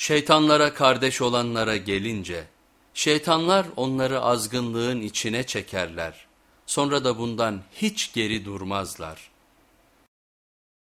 Şeytanlara kardeş olanlara gelince, şeytanlar onları azgınlığın içine çekerler, sonra da bundan hiç geri durmazlar.